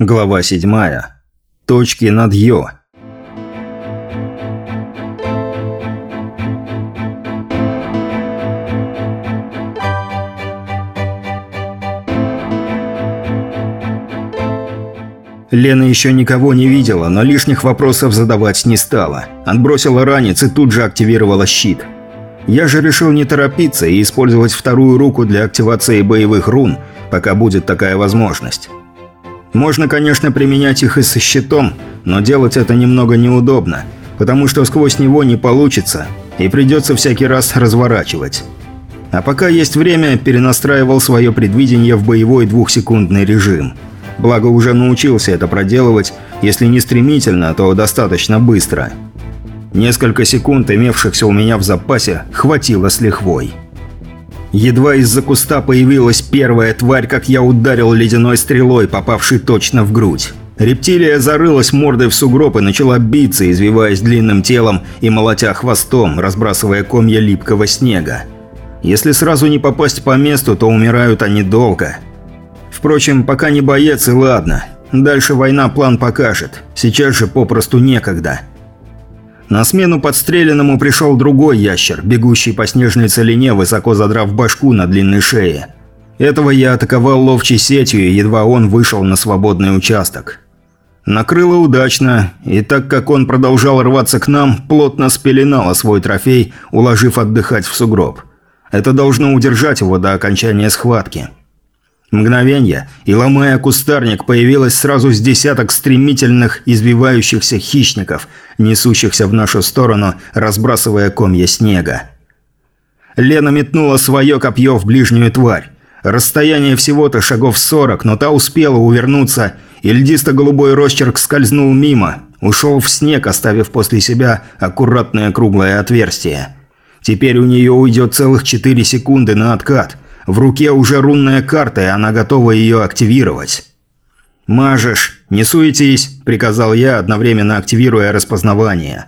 Глава 7. Точки над Йо. Лена еще никого не видела, но лишних вопросов задавать не стала. Отбросила ранец и тут же активировала щит. Я же решил не торопиться и использовать вторую руку для активации боевых рун, пока будет такая возможность. Можно, конечно, применять их и со щитом, но делать это немного неудобно, потому что сквозь него не получится, и придется всякий раз разворачивать. А пока есть время, перенастраивал свое предвидение в боевой двухсекундный режим. Благо уже научился это проделывать, если не стремительно, то достаточно быстро. Несколько секунд, имевшихся у меня в запасе, хватило с лихвой. Едва из-за куста появилась первая тварь, как я ударил ледяной стрелой, попавшей точно в грудь. Рептилия зарылась мордой в сугроб и начала биться, извиваясь длинным телом и молотя хвостом, разбрасывая комья липкого снега. Если сразу не попасть по месту, то умирают они долго. Впрочем, пока не боец и ладно. Дальше война план покажет. Сейчас же попросту некогда. На смену подстреленному пришел другой ящер, бегущий по снежной целине, высоко задрав башку на длинной шее. Этого я атаковал ловчей сетью, едва он вышел на свободный участок. Накрыло удачно, и так как он продолжал рваться к нам, плотно спеленало свой трофей, уложив отдыхать в сугроб. Это должно удержать его до окончания схватки. Мгновенье, и ломая кустарник, появилось сразу с десяток стремительных, избивающихся хищников, несущихся в нашу сторону, разбрасывая комья снега. Лена метнула свое копье в ближнюю тварь. Расстояние всего-то шагов сорок, но та успела увернуться, и льдисто-голубой росчерк скользнул мимо, ушел в снег, оставив после себя аккуратное круглое отверстие. Теперь у нее уйдет целых четыре секунды на откат – в руке уже рунная карта, и она готова ее активировать. «Мажешь, не суетись», – приказал я, одновременно активируя распознавание.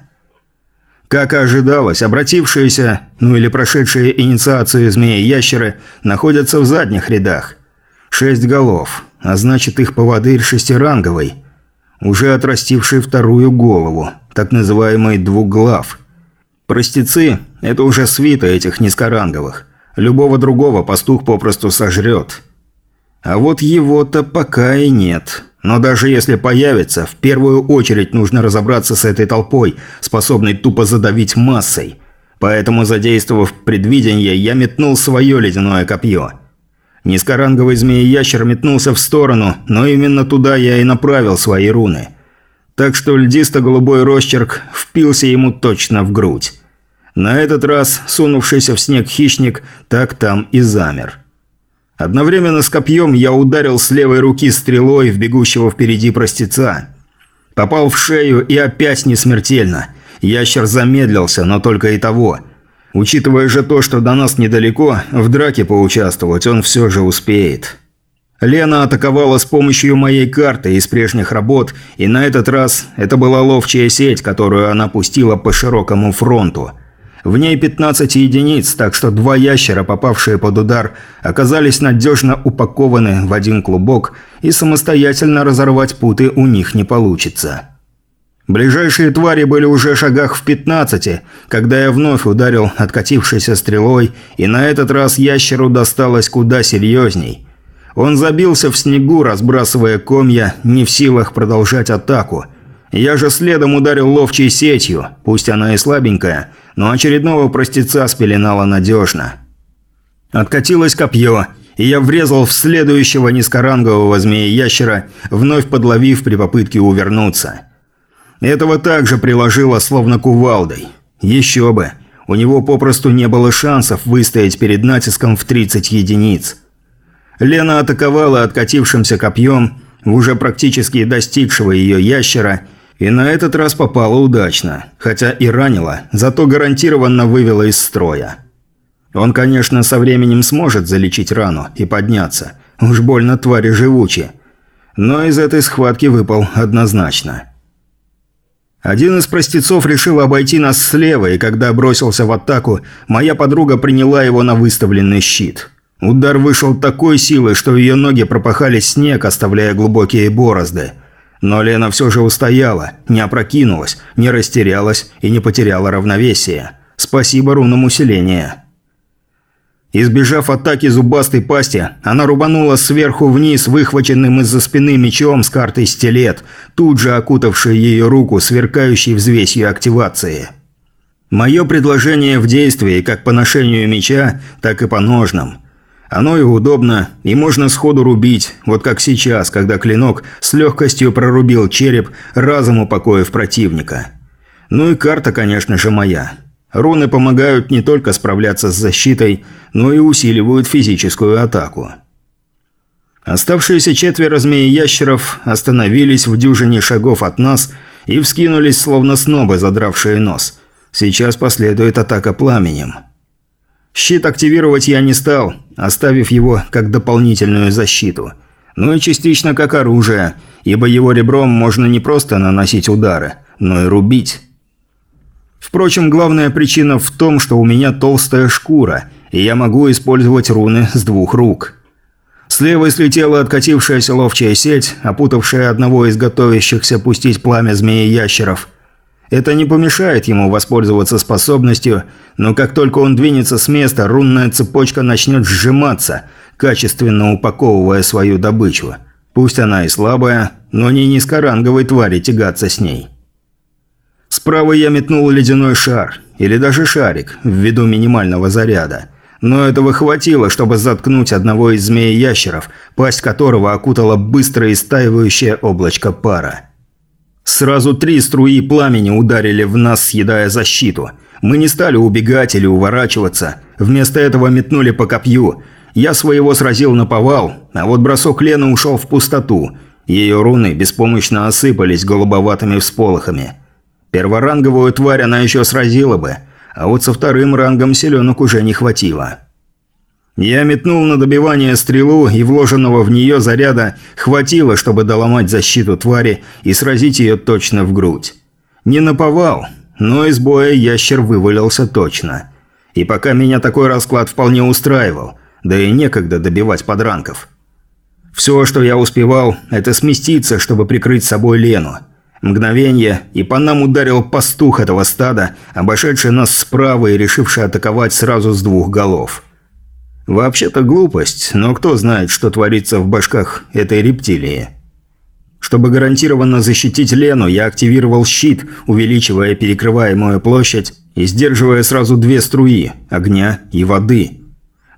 Как и ожидалось, обратившиеся, ну или прошедшие инициацию змеи-ящеры, находятся в задних рядах. Шесть голов, а значит их поводырь шестиранговый, уже отрастивший вторую голову, так называемый двуглав. Простецы – это уже свита этих низкоранговых – Любого другого пастух попросту сожрет. А вот его-то пока и нет. Но даже если появится, в первую очередь нужно разобраться с этой толпой, способной тупо задавить массой. Поэтому, задействовав предвидение, я метнул свое ледяное копье. Низкоранговый змеи-ящер метнулся в сторону, но именно туда я и направил свои руны. Так что льдисто-голубой росчерк впился ему точно в грудь. На этот раз сунувшийся в снег хищник так там и замер. Одновременно с копьем я ударил с левой руки стрелой в бегущего впереди простеца. Попал в шею и опять не смертельно. Ящер замедлился, но только и того. Учитывая же то, что до нас недалеко, в драке поучаствовать он все же успеет. Лена атаковала с помощью моей карты из прежних работ, и на этот раз это была ловчая сеть, которую она пустила по широкому фронту – в ней 15 единиц, так что два ящера, попавшие под удар, оказались надежно упакованы в один клубок, и самостоятельно разорвать путы у них не получится. Ближайшие твари были уже шагах в 15, когда я вновь ударил откатившейся стрелой, и на этот раз ящеру досталось куда серьезней. Он забился в снегу, разбрасывая комья, не в силах продолжать атаку. Я же следом ударил ловчей сетью, пусть она и слабенькая – но очередного простеца спеленало надежно. Откатилось копье, и я врезал в следующего низкорангового змея-ящера, вновь подловив при попытке увернуться. Этого также приложило словно кувалдой. Еще бы, у него попросту не было шансов выстоять перед натиском в 30 единиц. Лена атаковала откатившимся копьем, уже практически достигшего ее ящера, и на этот раз попала удачно, хотя и ранила, зато гарантированно вывела из строя. Он, конечно, со временем сможет залечить рану и подняться. Уж больно твари живучи. Но из этой схватки выпал однозначно. Один из простецов решил обойти нас слева, и когда бросился в атаку, моя подруга приняла его на выставленный щит. Удар вышел такой силой, что ее ноги пропахали снег, оставляя глубокие борозды. Но Лена все же устояла, не опрокинулась, не растерялась и не потеряла равновесие. Спасибо рунам усиления. Избежав атаки зубастой пасти, она рубанула сверху вниз выхваченным из-за спины мечом с картой «Стилет», тут же окутавший ее руку, сверкающей взвесью активации. Мое предложение в действии как по ношению меча, так и по ножнам. Оно и удобно, и можно сходу рубить, вот как сейчас, когда клинок с легкостью прорубил череп, разом упокоив противника. Ну и карта, конечно же, моя. Руны помогают не только справляться с защитой, но и усиливают физическую атаку. Оставшиеся четверо змеи-ящеров остановились в дюжине шагов от нас и вскинулись, словно снобы, задравшие нос. Сейчас последует атака пламенем. Щит активировать я не стал, оставив его как дополнительную защиту. Ну и частично как оружие, ибо его ребром можно не просто наносить удары, но и рубить. Впрочем, главная причина в том, что у меня толстая шкура, и я могу использовать руны с двух рук. Слева слетела откатившаяся ловчая сеть, опутавшая одного из готовящихся пустить пламя змеи-ящеров. Это не помешает ему воспользоваться способностью, но как только он двинется с места, рунная цепочка начнет сжиматься, качественно упаковывая свою добычу. Пусть она и слабая, но не низкоранговой твари тягаться с ней. Справа я метнул ледяной шар, или даже шарик, ввиду минимального заряда. Но этого хватило, чтобы заткнуть одного из змеи-ящеров, пасть которого окутала быстрое истаивающее облачко пара. Сразу три струи пламени ударили в нас, съедая защиту. Мы не стали убегать или уворачиваться, вместо этого метнули по копью. Я своего сразил на повал, а вот бросок Лены ушел в пустоту. Ее руны беспомощно осыпались голубоватыми всполохами – Перворанговую тварь она еще сразила бы, а вот со вторым рангом селенок уже не хватило. Я метнул на добивание стрелу, и вложенного в нее заряда хватило, чтобы доломать защиту твари и сразить ее точно в грудь. Не наповал, но из боя ящер вывалился точно. И пока меня такой расклад вполне устраивал, да и некогда добивать подранков. Все, что я успевал, это сместиться, чтобы прикрыть собой Лену – Мгновение, и по нам ударил пастух этого стада, обошедший нас справа и решивший атаковать сразу с двух голов. Вообще-то глупость, но кто знает, что творится в башках этой рептилии. Чтобы гарантированно защитить Лену, я активировал щит, увеличивая перекрываемую площадь и сдерживая сразу две струи – огня и воды.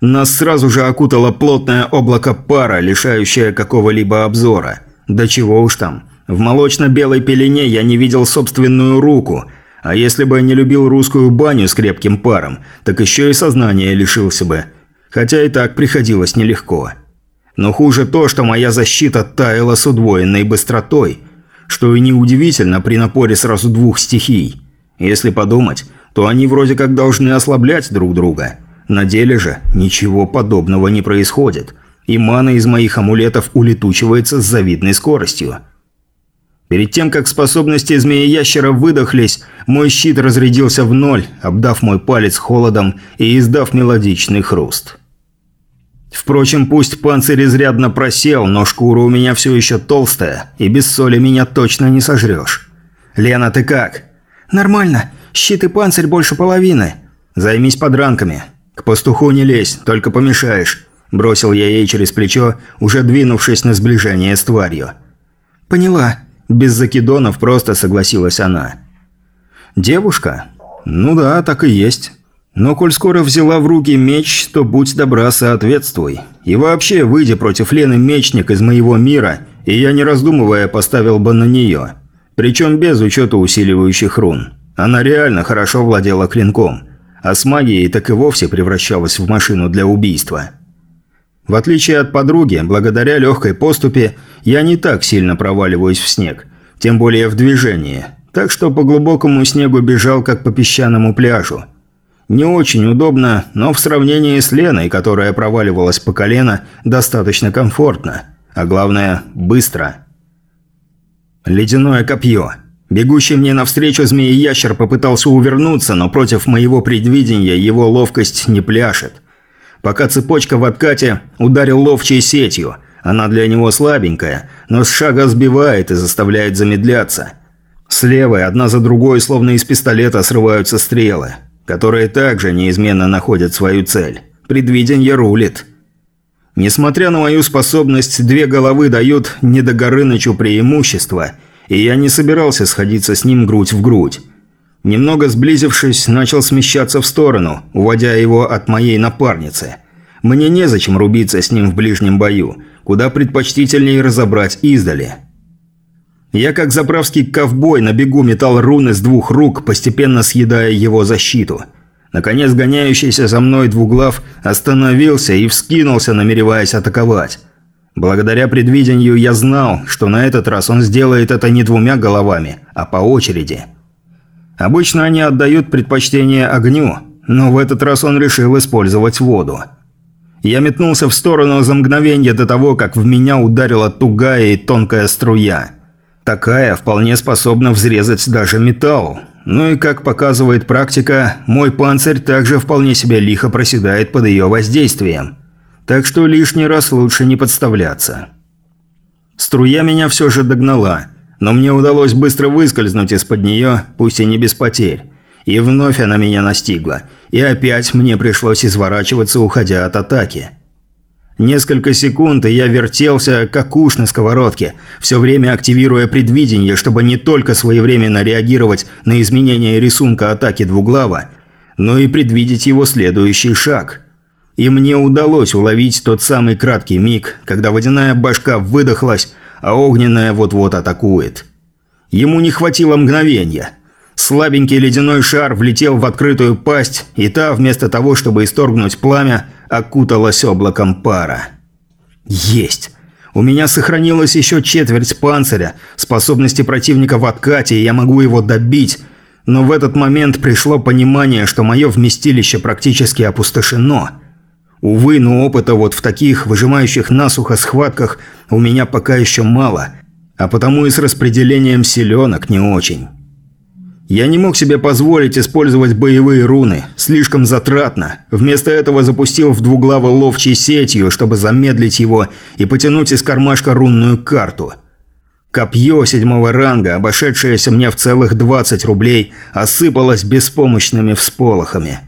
Нас сразу же окутало плотное облако пара, лишающее какого-либо обзора. Да чего уж там – в молочно-белой пелене я не видел собственную руку, а если бы не любил русскую баню с крепким паром, так еще и сознание лишился бы. Хотя и так приходилось нелегко. Но хуже то, что моя защита таяла с удвоенной быстротой, что и неудивительно при напоре сразу двух стихий. Если подумать, то они вроде как должны ослаблять друг друга. На деле же ничего подобного не происходит, и мана из моих амулетов улетучивается с завидной скоростью. Перед тем, как способности змеи-ящера выдохлись, мой щит разрядился в ноль, обдав мой палец холодом и издав мелодичный хруст. Впрочем, пусть панцирь изрядно просел, но шкура у меня все еще толстая, и без соли меня точно не сожрешь. «Лена, ты как?» «Нормально. Щит и панцирь больше половины. Займись подранками. К пастуху не лезь, только помешаешь», – бросил я ей через плечо, уже двинувшись на сближение с тварью. «Поняла», без закидонов просто согласилась она. «Девушка? Ну да, так и есть. Но коль скоро взяла в руки меч, то будь добра, соответствуй. И вообще, выйди против Лены мечник из моего мира, и я не раздумывая поставил бы на нее. Причем без учета усиливающих рун. Она реально хорошо владела клинком. А с магией так и вовсе превращалась в машину для убийства». В отличие от подруги, благодаря легкой поступе, я не так сильно проваливаюсь в снег, тем более в движении, так что по глубокому снегу бежал, как по песчаному пляжу. Не очень удобно, но в сравнении с Леной, которая проваливалась по колено, достаточно комфортно. А главное – быстро. Ледяное копье. Бегущий мне навстречу змеи-ящер попытался увернуться, но против моего предвидения его ловкость не пляшет – пока цепочка в откате ударил ловчей сетью. Она для него слабенькая, но с шага сбивает и заставляет замедляться. Слева одна за другой, словно из пистолета, срываются стрелы, которые также неизменно находят свою цель. Предвиденье рулит. Несмотря на мою способность, две головы дают недогорынычу преимущество, и я не собирался сходиться с ним грудь в грудь. Немного сблизившись, начал смещаться в сторону, уводя его от моей напарницы. Мне незачем рубиться с ним в ближнем бою, куда предпочтительнее разобрать издали. Я как заправский ковбой на бегу метал руны с двух рук, постепенно съедая его защиту – Наконец гоняющийся за мной двуглав остановился и вскинулся, намереваясь атаковать. Благодаря предвидению я знал, что на этот раз он сделает это не двумя головами, а по очереди. Обычно они отдают предпочтение огню, но в этот раз он решил использовать воду. Я метнулся в сторону за мгновение до того, как в меня ударила тугая и тонкая струя. Такая вполне способна взрезать даже металл, ну и как показывает практика, мой панцирь также вполне себе лихо проседает под ее воздействием. Так что лишний раз лучше не подставляться. Струя меня все же догнала, но мне удалось быстро выскользнуть из-под нее, пусть и не без потерь. И вновь она меня настигла, и опять мне пришлось изворачиваться, уходя от атаки. Несколько секунд, и я вертелся, как уж на сковородке, все время активируя предвидение, чтобы не только своевременно реагировать на изменения рисунка атаки двуглава, но и предвидеть его следующий шаг. И мне удалось уловить тот самый краткий миг, когда водяная башка выдохлась, а огненная вот-вот атакует. Ему не хватило мгновения. Слабенький ледяной шар влетел в открытую пасть, и та, вместо того, чтобы исторгнуть пламя, окуталась облаком пара. «Есть!» У меня сохранилась еще четверть панциря, способности противника в откате, и я могу его добить. Но в этот момент пришло понимание, что мое вместилище практически опустошено. Увы, но опыта вот в таких, выжимающих насухо схватках у меня пока еще мало, а потому и с распределением селенок не очень. Я не мог себе позволить использовать боевые руны, слишком затратно. Вместо этого запустил в двуглаво ловчей сетью, чтобы замедлить его и потянуть из кармашка рунную карту. Копье седьмого ранга, обошедшееся мне в целых 20 рублей, осыпалось беспомощными всполохами.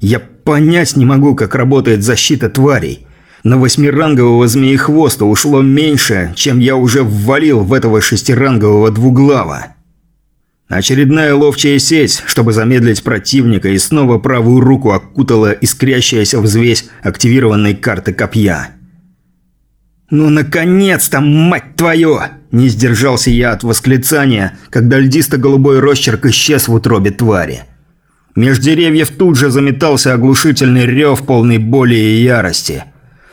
Я понять не могу, как работает защита тварей. На восьмирангового змеехвоста ушло меньше, чем я уже ввалил в этого шестирангового двуглава. Очередная ловчая сеть, чтобы замедлить противника, и снова правую руку окутала искрящаяся взвесь активированной карты копья. «Ну, наконец-то, мать твою!» Не сдержался я от восклицания, когда льдисто-голубой росчерк исчез в утробе твари. Меж деревьев тут же заметался оглушительный рев, полный боли и ярости.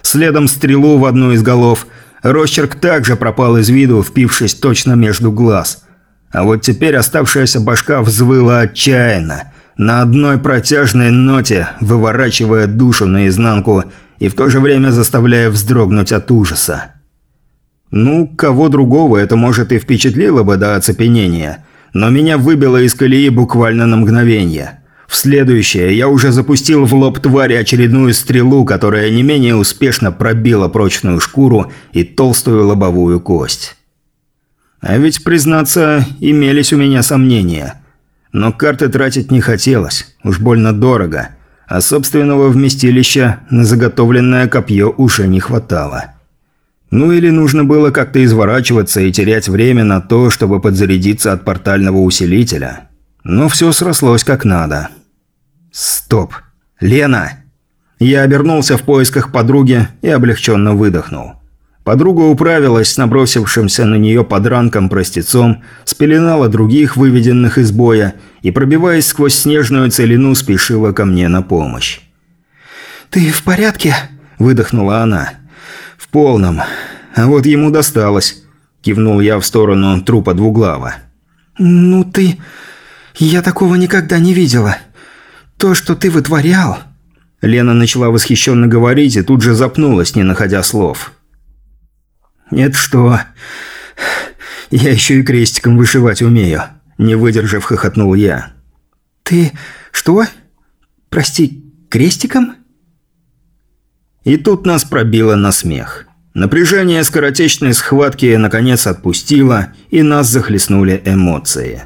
Следом стрелу в одну из голов. Росчерк также пропал из виду, впившись точно между глаз – а вот теперь оставшаяся башка взвыла отчаянно, на одной протяжной ноте, выворачивая душу наизнанку и в то же время заставляя вздрогнуть от ужаса. Ну, кого другого это, может, и впечатлило бы до оцепенения, но меня выбило из колеи буквально на мгновение. В следующее я уже запустил в лоб твари очередную стрелу, которая не менее успешно пробила прочную шкуру и толстую лобовую кость. А ведь, признаться, имелись у меня сомнения. Но карты тратить не хотелось, уж больно дорого, а собственного вместилища на заготовленное копье уже не хватало. Ну или нужно было как-то изворачиваться и терять время на то, чтобы подзарядиться от портального усилителя. Но все срослось как надо. Стоп. Лена! Я обернулся в поисках подруги и облегченно выдохнул. Подруга управилась с набросившимся на нее подранком простецом, спеленала других, выведенных из боя, и, пробиваясь сквозь снежную целину, спешила ко мне на помощь. «Ты в порядке?» – выдохнула она. «В полном. А вот ему досталось», – кивнул я в сторону трупа двуглава. «Ну ты... Я такого никогда не видела. То, что ты вытворял...» Лена начала восхищенно говорить и тут же запнулась, не находя слов. «Нет что? Я еще и крестиком вышивать умею», – не выдержав, хохотнул я. «Ты что? Прости, крестиком?» И тут нас пробило на смех. Напряжение скоротечной схватки наконец отпустило, и нас захлестнули эмоции.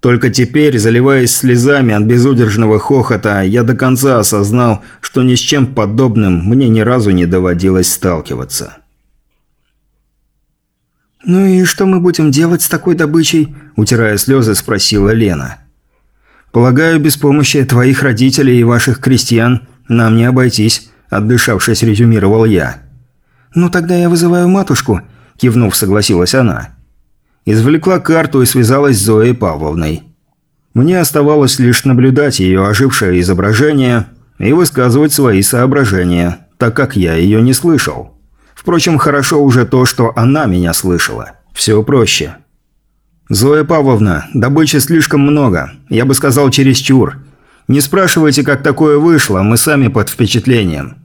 Только теперь, заливаясь слезами от безудержного хохота, я до конца осознал, что ни с чем подобным мне ни разу не доводилось сталкиваться. «Ну и что мы будем делать с такой добычей?» – утирая слезы, спросила Лена. «Полагаю, без помощи твоих родителей и ваших крестьян нам не обойтись», – отдышавшись, резюмировал я. «Ну тогда я вызываю матушку», – кивнув, согласилась она. Извлекла карту и связалась с Зоей Павловной. Мне оставалось лишь наблюдать ее ожившее изображение и высказывать свои соображения, так как я ее не слышал. Впрочем, хорошо уже то, что она меня слышала. Все проще. «Зоя Павловна, добычи слишком много. Я бы сказал, чересчур. Не спрашивайте, как такое вышло, мы сами под впечатлением.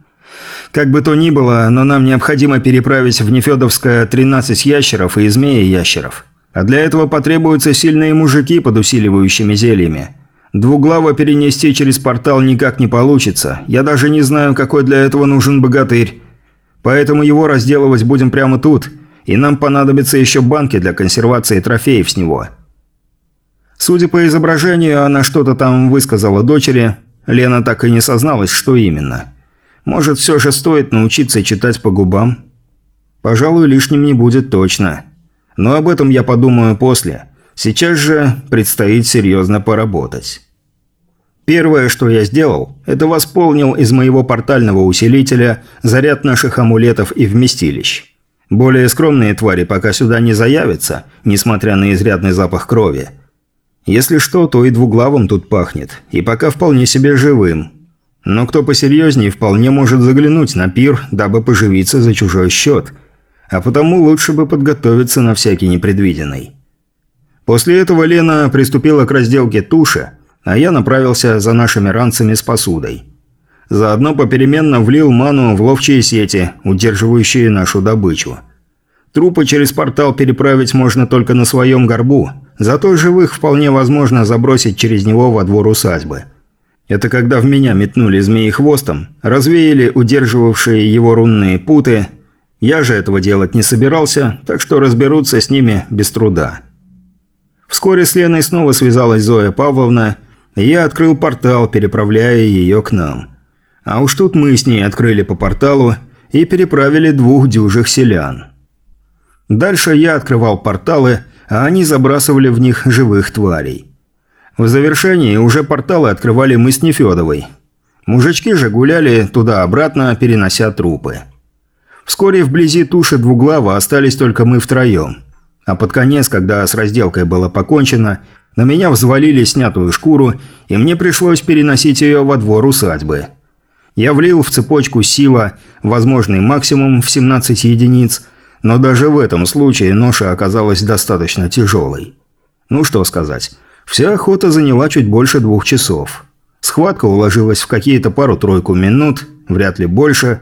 Как бы то ни было, но нам необходимо переправить в Нефедовское 13 ящеров и змеи-ящеров. А для этого потребуются сильные мужики под усиливающими зельями. Двуглаво перенести через портал никак не получится. Я даже не знаю, какой для этого нужен богатырь. Поэтому его разделывать будем прямо тут, и нам понадобятся еще банки для консервации трофеев с него». Судя по изображению, она что-то там высказала дочери. Лена так и не созналась, что именно. Может, все же стоит научиться читать по губам? Пожалуй, лишним не будет точно. Но об этом я подумаю после. Сейчас же предстоит серьезно поработать. Первое, что я сделал, это восполнил из моего портального усилителя заряд наших амулетов и вместилищ. Более скромные твари пока сюда не заявятся, несмотря на изрядный запах крови. Если что, то и двуглавым тут пахнет, и пока вполне себе живым, но кто посерьезнее вполне может заглянуть на пир, дабы поживиться за чужой счет. А потому лучше бы подготовиться на всякий непредвиденный. После этого Лена приступила к разделке туши, а я направился за нашими ранцами с посудой. Заодно попеременно влил ману в ловчие сети, удерживающие нашу добычу. Трупы через портал переправить можно только на своем горбу, зато живых вполне возможно забросить через него во двор усадьбы – это когда в меня метнули змеи хвостом, развеяли удерживавшие его рунные путы. Я же этого делать не собирался, так что разберутся с ними без труда. Вскоре с Леной снова связалась Зоя Павловна, я открыл портал, переправляя ее к нам. А уж тут мы с ней открыли по порталу и переправили двух дюжих селян. Дальше я открывал порталы, а они забрасывали в них живых тварей. В завершении уже порталы открывали мы с Нефедовой. Мужички же гуляли туда-обратно, перенося трупы. Вскоре вблизи туши двуглава остались только мы втроем. А под конец, когда с разделкой было покончено, на меня взвалили снятую шкуру, и мне пришлось переносить ее во двор усадьбы. Я влил в цепочку сила, возможный максимум в 17 единиц, но даже в этом случае ноша оказалась достаточно тяжелой. Ну что сказать, Вся охота заняла чуть больше двух часов. Схватка уложилась в какие-то пару-тройку минут, вряд ли больше.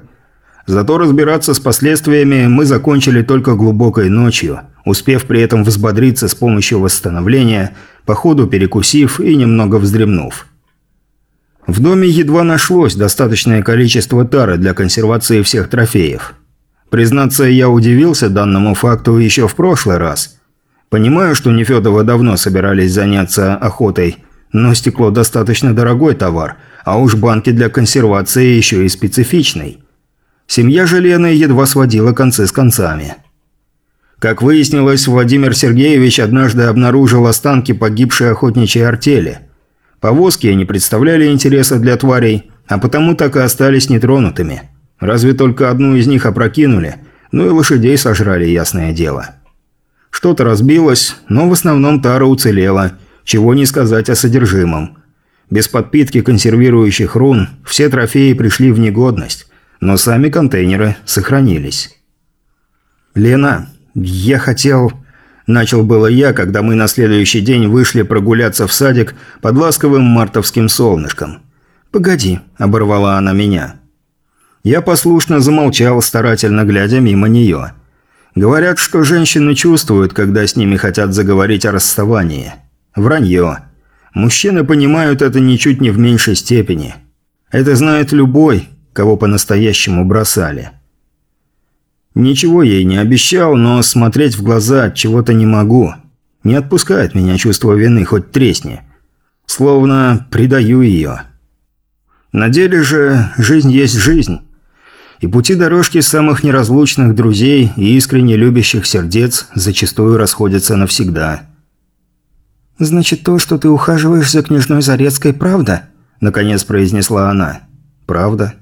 Зато разбираться с последствиями мы закончили только глубокой ночью, успев при этом взбодриться с помощью восстановления, по ходу перекусив и немного вздремнув. В доме едва нашлось достаточное количество тары для консервации всех трофеев. Признаться, я удивился данному факту еще в прошлый раз – Понимаю, что Нефедова давно собирались заняться охотой, но стекло достаточно дорогой товар, а уж банки для консервации еще и специфичный. Семья же Лены едва сводила концы с концами. Как выяснилось, Владимир Сергеевич однажды обнаружил останки погибшей охотничьей артели. Повозки не представляли интереса для тварей, а потому так и остались нетронутыми. Разве только одну из них опрокинули, ну и лошадей сожрали, ясное дело. Что-то разбилось, но в основном тара уцелела, чего не сказать о содержимом. Без подпитки консервирующих рун все трофеи пришли в негодность, но сами контейнеры сохранились. «Лена, я хотел...» Начал было я, когда мы на следующий день вышли прогуляться в садик под ласковым мартовским солнышком. «Погоди», – оборвала она меня. Я послушно замолчал, старательно глядя мимо нее – Говорят, что женщины чувствуют, когда с ними хотят заговорить о расставании. Вранье. Мужчины понимают это ничуть не в меньшей степени. Это знает любой, кого по-настоящему бросали. Ничего ей не обещал, но смотреть в глаза от чего-то не могу. Не отпускает меня чувство вины, хоть тресни. Словно предаю ее. На деле же жизнь есть жизнь. И пути дорожки самых неразлучных друзей и искренне любящих сердец зачастую расходятся навсегда. «Значит, то, что ты ухаживаешь за княжной Зарецкой, правда?» – наконец произнесла она. «Правда?»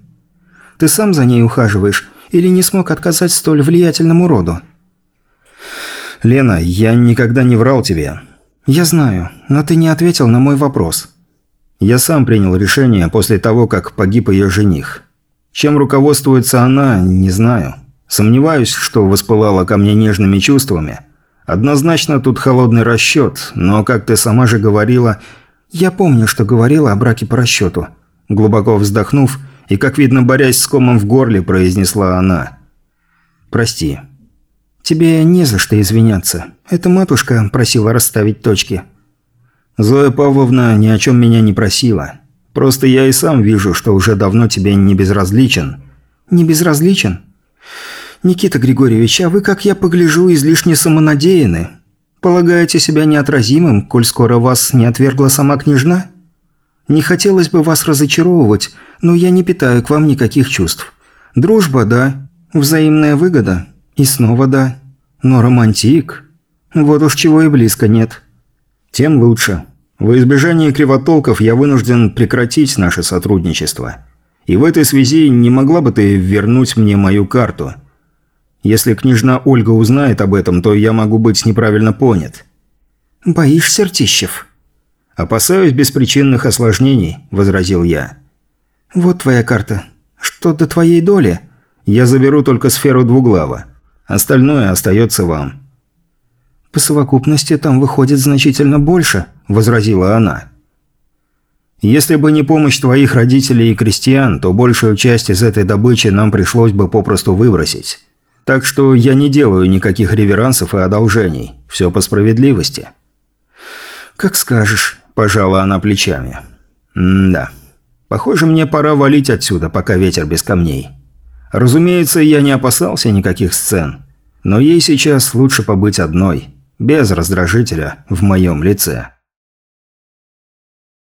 «Ты сам за ней ухаживаешь или не смог отказать столь влиятельному роду?» «Лена, я никогда не врал тебе». «Я знаю, но ты не ответил на мой вопрос». «Я сам принял решение после того, как погиб ее жених. Чем руководствуется она, не знаю. Сомневаюсь, что воспылала ко мне нежными чувствами. Однозначно тут холодный расчет, но, как ты сама же говорила...» «Я помню, что говорила о браке по расчету». Глубоко вздохнув и, как видно, борясь с комом в горле, произнесла она. «Прости». «Тебе не за что извиняться. Эта матушка просила расставить точки». «Зоя Павловна ни о чем меня не просила. Просто я и сам вижу, что уже давно тебе не безразличен». «Не безразличен?» «Никита Григорьевич, а вы, как я погляжу, излишне самонадеяны. Полагаете себя неотразимым, коль скоро вас не отвергла сама княжна? Не хотелось бы вас разочаровывать, но я не питаю к вам никаких чувств. Дружба – да, взаимная выгода – и снова да. Но романтик? Вот уж чего и близко нет. Тем лучше. Во избежание кривотолков я вынужден прекратить наше сотрудничество. И в этой связи не могла бы ты вернуть мне мою карту. Если княжна Ольга узнает об этом, то я могу быть неправильно понят. Боишься, Ртищев? Опасаюсь беспричинных осложнений, возразил я. Вот твоя карта. Что до твоей доли? Я заберу только сферу двуглава. Остальное остается вам». «По совокупности там выходит значительно больше», – возразила она. «Если бы не помощь твоих родителей и крестьян, то большую часть из этой добычи нам пришлось бы попросту выбросить. Так что я не делаю никаких реверансов и одолжений. Все по справедливости». «Как скажешь», – пожала она плечами. «М-да. Похоже, мне пора валить отсюда, пока ветер без камней». Разумеется, я не опасался никаких сцен, но ей сейчас лучше побыть одной, без раздражителя в моем лице.